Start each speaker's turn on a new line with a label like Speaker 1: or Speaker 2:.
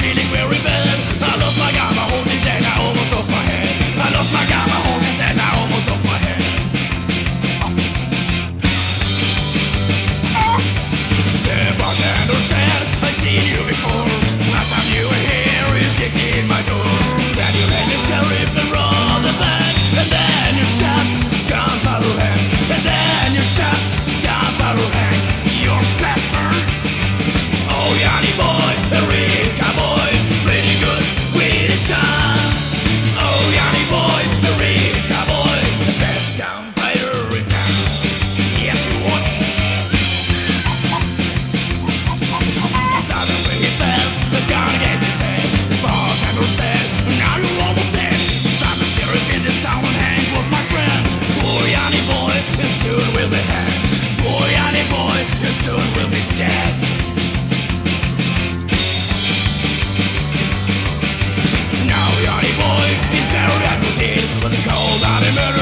Speaker 1: feeling weary It was a cold blooded murder.